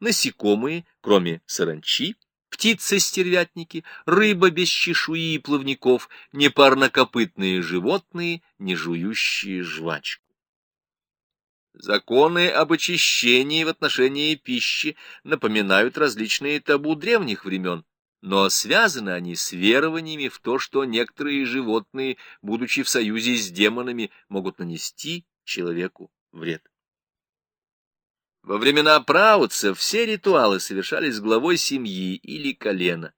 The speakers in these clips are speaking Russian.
насекомые, кроме саранчи, птицы-стервятники, рыба без чешуи и плавников, непарнокопытные животные, не жующие жвачку. Законы об очищении в отношении пищи напоминают различные табу древних времен, но связаны они с верованиями в то, что некоторые животные, будучи в союзе с демонами, могут нанести человеку вред. Во времена праотцев все ритуалы совершались главой семьи или колена.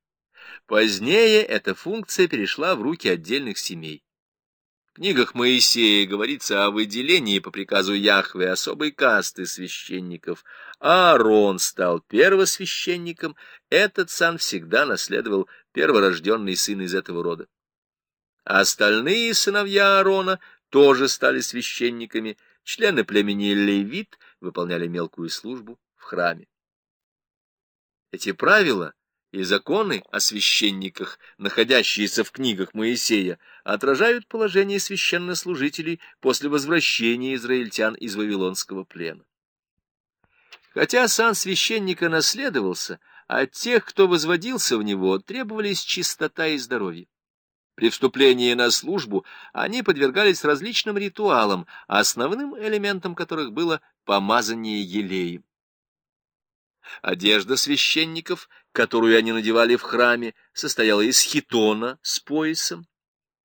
Позднее эта функция перешла в руки отдельных семей. В книгах Моисея говорится о выделении по приказу Яхве особой касты священников. Аарон стал первосвященником, этот сан всегда наследовал перворожденный сын из этого рода. Остальные сыновья Аарона тоже стали священниками, члены племени Левит выполняли мелкую службу в храме. Эти правила и законы о священниках, находящиеся в книгах Моисея, отражают положение священнослужителей после возвращения израильтян из Вавилонского плена. Хотя сан священника наследовался, от тех, кто возводился в него, требовались чистота и здоровье. При вступлении на службу они подвергались различным ритуалам, основным элементом которых было помазание елеем. Одежда священников, которую они надевали в храме, состояла из хитона с поясом.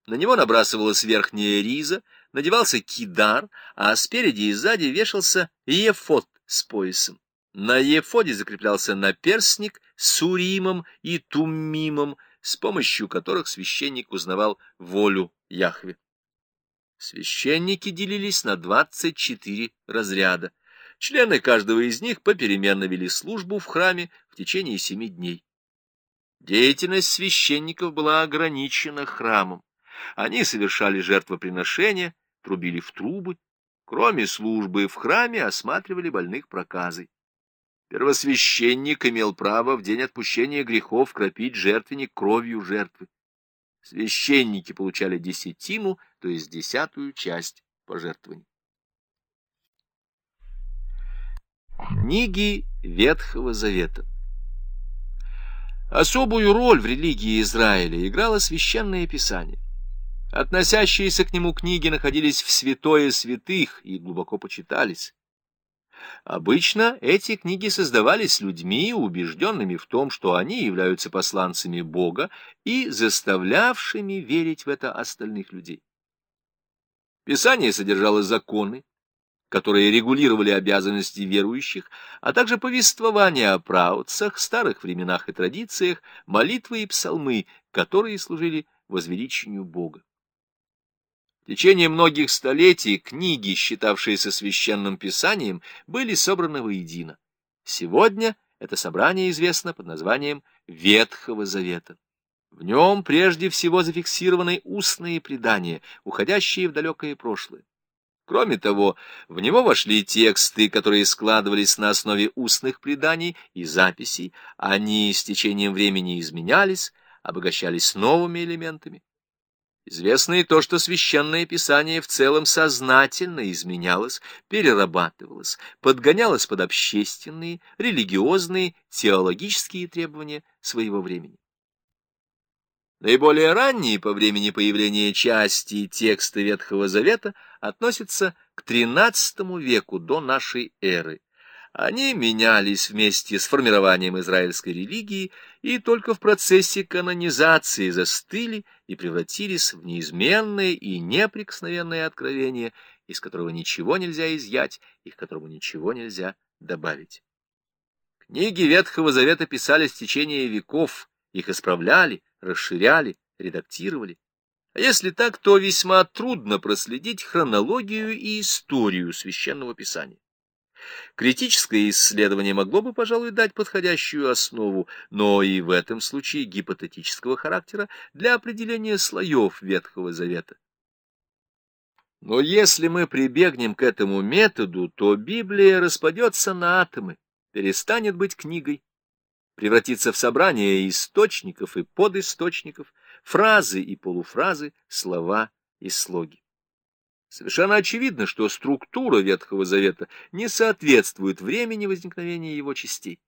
На него набрасывалась верхняя риза, надевался кидар, а спереди и сзади вешался ефот с поясом. На ефоде закреплялся наперстник с уримом и туммимом, с помощью которых священник узнавал волю Яхве. Священники делились на двадцать четыре разряда. Члены каждого из них попеременно вели службу в храме в течение семи дней. Деятельность священников была ограничена храмом. Они совершали жертвоприношения, трубили в трубы. Кроме службы в храме осматривали больных проказой. Первосвященник имел право в день отпущения грехов кропить жертвенник кровью жертвы. Священники получали десятину, то есть десятую часть пожертвований. Книги Ветхого Завета Особую роль в религии Израиля играло Священное Писание. Относящиеся к нему книги находились в святое святых и глубоко почитались. Обычно эти книги создавались людьми, убежденными в том, что они являются посланцами Бога и заставлявшими верить в это остальных людей. Писание содержало законы, которые регулировали обязанности верующих, а также повествования о праотцах, старых временах и традициях, молитвы и псалмы, которые служили возвеличению Бога. В течение многих столетий книги, считавшиеся священным писанием, были собраны воедино. Сегодня это собрание известно под названием Ветхого Завета. В нем прежде всего зафиксированы устные предания, уходящие в далекое прошлое. Кроме того, в него вошли тексты, которые складывались на основе устных преданий и записей. Они с течением времени изменялись, обогащались новыми элементами. Известно и то, что священное писание в целом сознательно изменялось, перерабатывалось, подгонялось под общественные, религиозные, теологические требования своего времени. Наиболее ранние по времени появления части текста Ветхого Завета относятся к XIII веку до нашей эры. Они менялись вместе с формированием израильской религии и только в процессе канонизации застыли и превратились в неизменное и неприкосновенное откровение, из которого ничего нельзя изъять и к которому ничего нельзя добавить. Книги Ветхого Завета писались в течение веков, их исправляли, расширяли, редактировали. А если так, то весьма трудно проследить хронологию и историю Священного Писания. Критическое исследование могло бы, пожалуй, дать подходящую основу, но и в этом случае гипотетического характера для определения слоев Ветхого Завета. Но если мы прибегнем к этому методу, то Библия распадется на атомы, перестанет быть книгой, превратится в собрание источников и подисточников, фразы и полуфразы, слова и слоги. Совершенно очевидно, что структура Ветхого Завета не соответствует времени возникновения его частей.